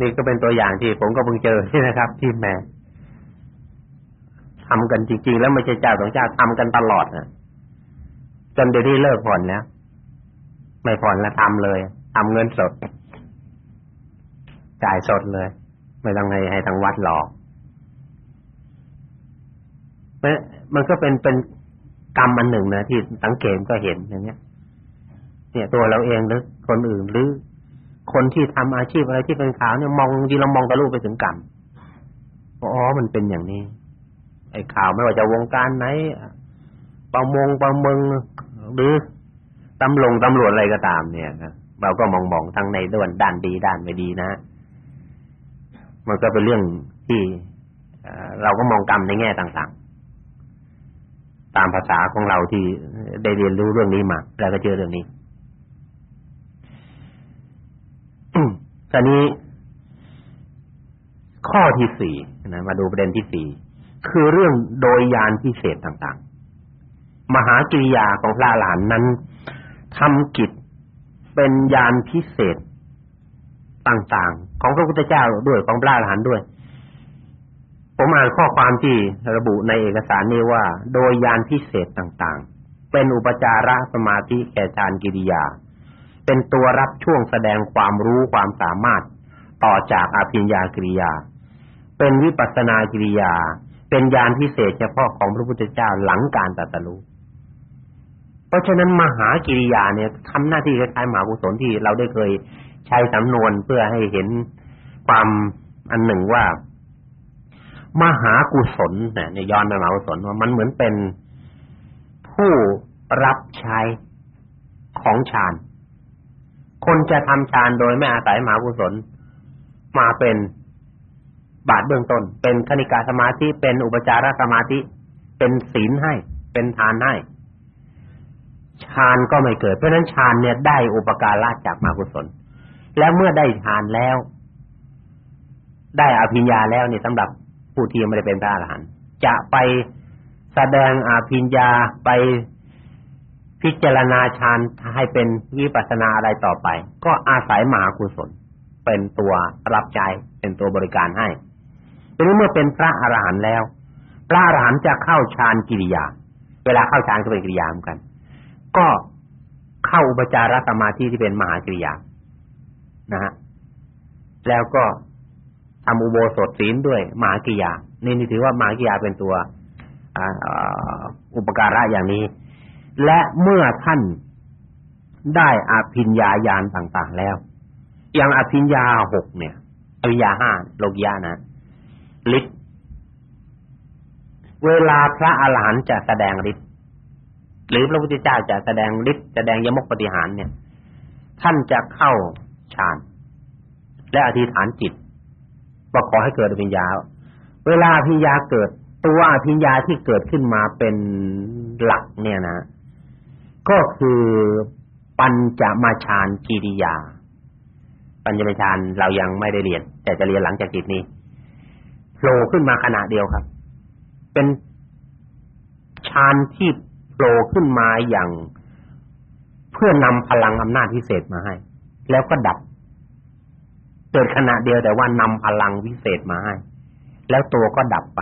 นี่ก็เป็นตัวอย่างที่ผมก็เพิ่งเจอนี่นะครับ ที่แม่ทำกันจริงๆ แล้วไม่ใช่เจ้าสองเจ้าทำกันตลอดนะจนเดี๋ยวนี้เลิกผ่อนแล้วไม่ผ่อนแล้วทำเลยทำเงินสดจ่ายสดเลย ไม่ต้องให้ให้ทางวัดหลอกมันก็เป็นเป็นกรรมอันหนึ่งนะที่สังเกตก็เห็นอย่างเงี้ย เนี่ยตัวเราเองหรือคนอื่นหรือคนที่ทำอาชีพอะไรที่เป็นข่าวเนี่ยมองทีเรามองตะลุไปถึงกรรมอ๋อมันเป็นอย่างนี้ ไอ้ข่าวไม่ว่าจะวงการไหนประมงประเมงหรือตำรวจตำรวจอะไรก็ตามเนี่ยเราก็มองมองทั้งในด้านด้านดีด้านไม่ดีนะ มันก็เป็นเรื่องที่เราก็มองกรรมในแง่ต่างๆ ตามภาษาของเราที่ได้เรียนรู้เรื่องนี้มา แล้วก็เจอเรื่องนี้ตอนนี้ข้อที่สี่นะมาดูประเด็นที่สี่คือเรื่องโดยยานพิเศษต่างๆ มหากิริยาของพระหลานนั้นทำกิจเป็นยานพิเศษ ต่างๆ ของพระพุทธเจ้าด้วยของพระอรหันต์ด้วย ผมอ่านข้อความที่ระบุในเอกสารนี้ว่า โดยยานพิเศษต่างๆ เป็นอุปจาระสมาธิแก่ฌานกิริยา เป็นตัวรับช่วงแสดงความรู้ความสามารถต่อจากอภิญญากิริยา เป็นวิปัสสนากิริยา เป็นยานพิเศษเฉพาะของพระพุทธเจ้าหลังการตรัสรู้เพราะฉะนั้นมหากิริยาเนี่ยทำหน้าที่คล้ายๆมหากุศลที่เราได้เคย ใช้สำนวนเพื่อให้เห็นความอันหนึ่งว่า มหากุศลเนี่ยย้อนไปมหากุศลว่ามันเหมือนเป็นผู้รับใช้ของฌานคนจะทำฌานโดยไม่อาศัยมหากุศล มาเป็นบาทเบื้องต้น เป็นคณิกาสมาธิเป็นอุปจารสมาธิ เป็นศีลให้ เป็นทานให้ฌานก็ไม่เกิด เพราะฉะนั้นฌานเนี่ยได้อุปการะจากมหากุศล แล้วเมื่อได้ฌานแล้ว ได้อภิญญาแล้วเนี่ยสำหรับผู้ที่ไม่ได้เป็นพระอรหันต์จะไปแสดงอภิญญาไปพิจารณาฌานให้เป็นวิปัสสนาอะไรต่อไป ก็อาศัยมหากุศล เป็นตัวรับใจเป็นตัวบริการให้ทีนี้เมื่อเป็นพระอรหันต์แล้ว พระอรหันต์จะเข้าฌานกิริยา เวลาเข้าฌานก็เป็นกิริยาเหมือนกัน ก็เข้าอุปจารสมาธิที่เป็นมหากิริยา นะฮะแล้วก็ทำอุโบสถศีลด้วยมหากิยานี่นี่ถือว่ามหากิยาเป็นตัวอุปการะอย่างนี้ และเมื่อท่านได้อภิญญาญาณต่าง ๆ แล้วอย่างอภิญญาหกเนี่ยอภิญญาห้าโลกยานะฤทธิ์เวลาพระอรหันต์จะแสดงฤทธิ์หรือพระพุทธเจ้าจะแสดงฤทธิ์แสดงยมกปฏิหารเนี่ย ท่านจะเข้า ฌานและอธิษฐานจิตว่าขอให้เกิดอภิญญา เวลาอภิญญาเกิด ตัวอภิญญาที่เกิดขึ้นมาเป็นหลักเนี่ยนะ ก็คือปัญจมาฌานกิริยา ปัญจมาฌานเรายังไม่ได้เรียน แต่จะเรียนหลังจากจิตนี้โผล่ขึ้นมาขณะเดียวครับ เป็นฌานที่โผล่ขึ้นมาอย่าง เพื่อนำพลังอำนาจพิเศษมาให้ แล้วก็ดับเกิดขณะเดียวแต่ว่านำพลังวิเศษมาให้ แล้วตัวก็ดับไป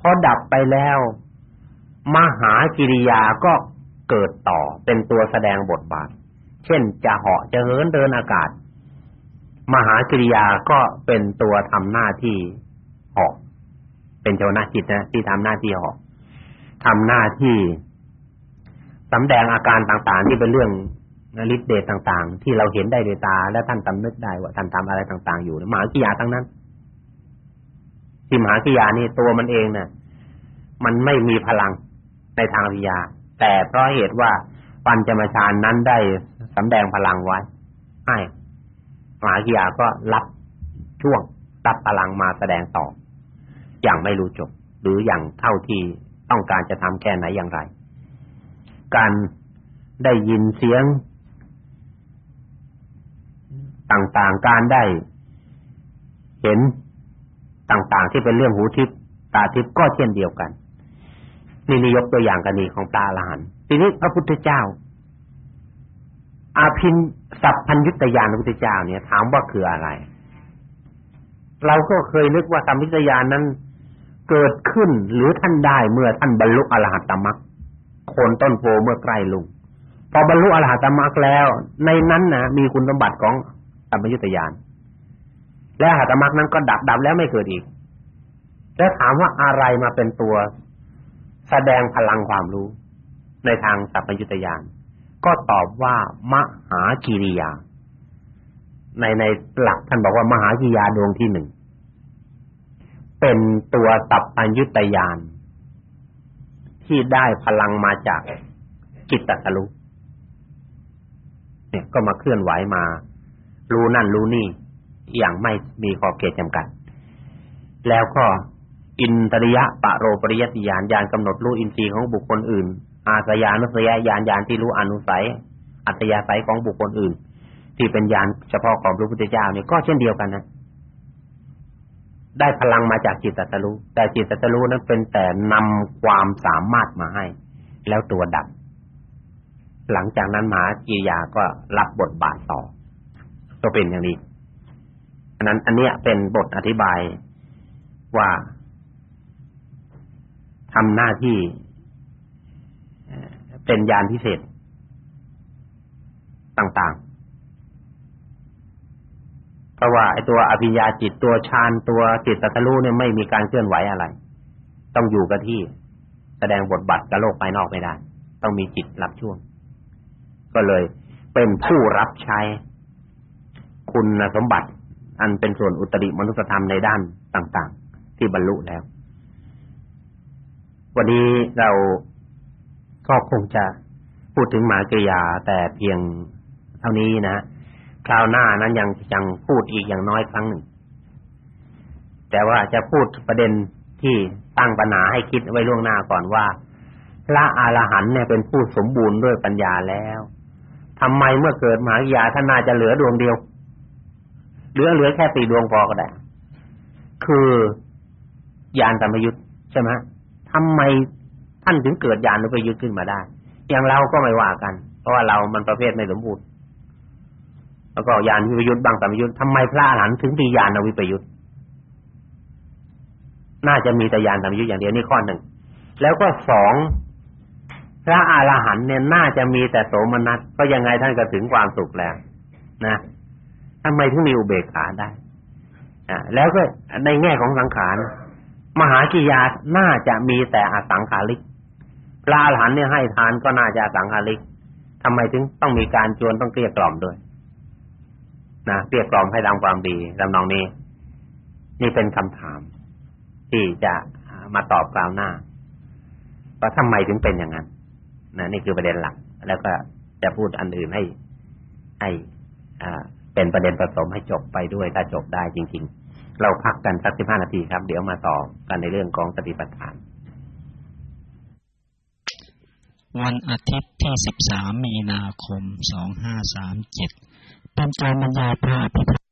พอดับไปแล้ว มหากิริยาก็เกิดต่อเป็นตัวแสดงบทบาท เช่นจะเหาะจะเหินเดินอากาศ มหากิริยาก็เป็นตัวทำหน้าที่เหาะเป็นเจ้าหน้าจิตนะที่ทำหน้าที่เหาะทำหน้าที่สำแดงอาการต่างๆที่เป็นเรื่อง ฤทธิ์เดชต่าง ๆ ที่เราเห็นได้ด้วยตา และท่านจำนึกได้ว่าท่านทำอะไรต่าง ๆ อยู่มหากิยาทั้งนั้นที่มหากิยานี่ตัวมันเองเนี่ยมันไม่มีพลังในทางวิญญาแต่เพราะเหตุว่าปัญจมฌานนั้นได้สำแดงพลังไว้ให้มหากิยาก็รับช่วงรับพลังมาแสดงต่อ อย่างไม่รู้จบ หรืออย่างเท่าที่ต้องการจะทำแค่ไหนอย่างไร การได้ยินเสียง ต่างๆ การได้ เห็นต่างๆ ที่เป็นเรื่องหูทิพย์ตาทิพย์ก็เช่นเดียวกัน นี่นี่ยกตัวอย่างกรณีของตาละหันทีนี้พระพุทธเจ้า อาภินสัพพัญญุตยานพระพุทธเจ้าเนี่ย ถามว่าคืออะไร เราก็เคยนึกว่าสัมมิตยานนั้นเกิดขึ้นหรือท่านได้เมื่อท่านบรรลุอรหัตตมรรคโคนต้นโพเมื่อใกล้ลุงพอบรรลุอรหัตตมรรคแล้ว ในนั้นนะมีคุณสมบัติของ สัมปยุตยานและอรหัตมรรคนั้นก็ดับดับแล้วไม่เกิดอีก แล้วถามว่าอะไรมาเป็นตัว แสดงพลังความรู้ ในทางสัพยุตยานก็ตอบว่ามหากิริยา ในในหลักท่านบอกว่ามหากิริยาดวงที่หนึ่งเป็นตัวตับปัญยุตยานที่ได้พลังมาจากจิตตสรุเนี่ยก็มาเคลื่อนไหวมา รู้นั่นรู้นี่อย่างไม่มีขอบเขตจำกัด แล้วก็อินตริยะปะโรปริยติญาณญาณกำหนดรู้อินทรีย์ของบุคคลอื่น อาสยานุสยญาณญาณที่รู้อนุสัย อัตยาสัยของบุคคลอื่น ที่เป็นญาณเฉพาะของพระพุทธเจ้าเนี่ยก็เช่นเดียวกันนะได้พลังมาจากจิตตสรู้แต่จิตตสรู้นั้นเป็นแต่นำความสามารถมาให้ แล้วตัวดับ หลังจากนั้นมหากิยาก็รับบทบาทต่อ ก็เป็นอย่างนี้อันนั้น อันเนี้ยเป็นบทอธิบายว่าทำหน้าที่เป็นยานพิเศษต่างๆ เพราะว่าไอ้ตัวอภิญญาจิตตัวฌานตัวจิตตะลุเนี่ยไม่มีการเคลื่อนไหวอะไร ต้องอยู่กับที่ แสดงบทบาทกับโลกภายนอกไม่ได้ ต้องมีจิตรับช่วง ก็เลยเป็นผู้รับใช้ คุณสมบัติ อันเป็นส่วนอุตริมนุสธรรมในด้านต่างๆ ที่บรรลุแล้ว วันนี้เราก็คงจะพูดถึงหมากริยาแต่เพียงเท่านี้นะคราวหน้านั้นยังยังพูดอีกอย่างน้อยครั้งหนึ่ง แต่ว่าจะพูดประเด็นที่ตั้งปัญหาให้คิดไว้ล่วงหน้าก่อนว่า พระอรหันต์เนี่ยเป็นผู้สมบูรณ์ด้วยปัญญาแล้วทำไมเมื่อเกิดมหาวิยาท่านน่าจะเหลือดวงเดียว เหลือเหลือแค่สี่ดวงพอก็ได้ คือญาณสัมยุตใช่ไหมทำไมท่านถึงเกิดญาณสัมยุตขึ้นมาได้ อย่างเราก็ไม่ว่ากัน เพราะว่าเรามันประเภทไม่สมบูรณ์แล้วก็ญาณวิปยุตบางสัมยุตทำไมพระอรหันต์ถึงมีญาณวิปยุตน่าจะมีแต่ญาณสัมยุตอย่างเดียวนี่ข้อหนึ่งแล้วก็สองพระอรหันต์เนี่ยน่าจะมีแต่โสมนัสก็ยังไงท่านก็ถึงความสุขแล้ว นะ ทำไมถึงมีอุเบกขาได้อ่าแล้วก็ในแง่ของสังขารมหากิยาน่าจะมีแต่อสังขาริกพระอรหันต์เนี่ยให้ทานก็น่าจะสังขาริกทำไมถึงต้องมีการชวนต้องเกลี้ยกล่อมด้วยนะเกลี้ยกล่อมให้ทำความดีทำนองนี้ นี่เป็นคำถาม ที่จะมาตอบกล่าวหน้าว่าทำไมถึงเป็นอย่างนั้นนะนี่คือประเด็นหลัก แล้วก็จะพูดอันอื่นให้ให้อ่า เป็นประเด็นผสมให้จบไปด้วยถ้าจบได้จริง ๆ เราพักกันสักสิบห้านาทีครับ เดี๋ยวมาต่อกันในเรื่องของสติปัฏฐาน วันอาทิตย์ที่สิบสามมีนาคมสองห้าสามเป็นการบรรยายพระอภิธรรม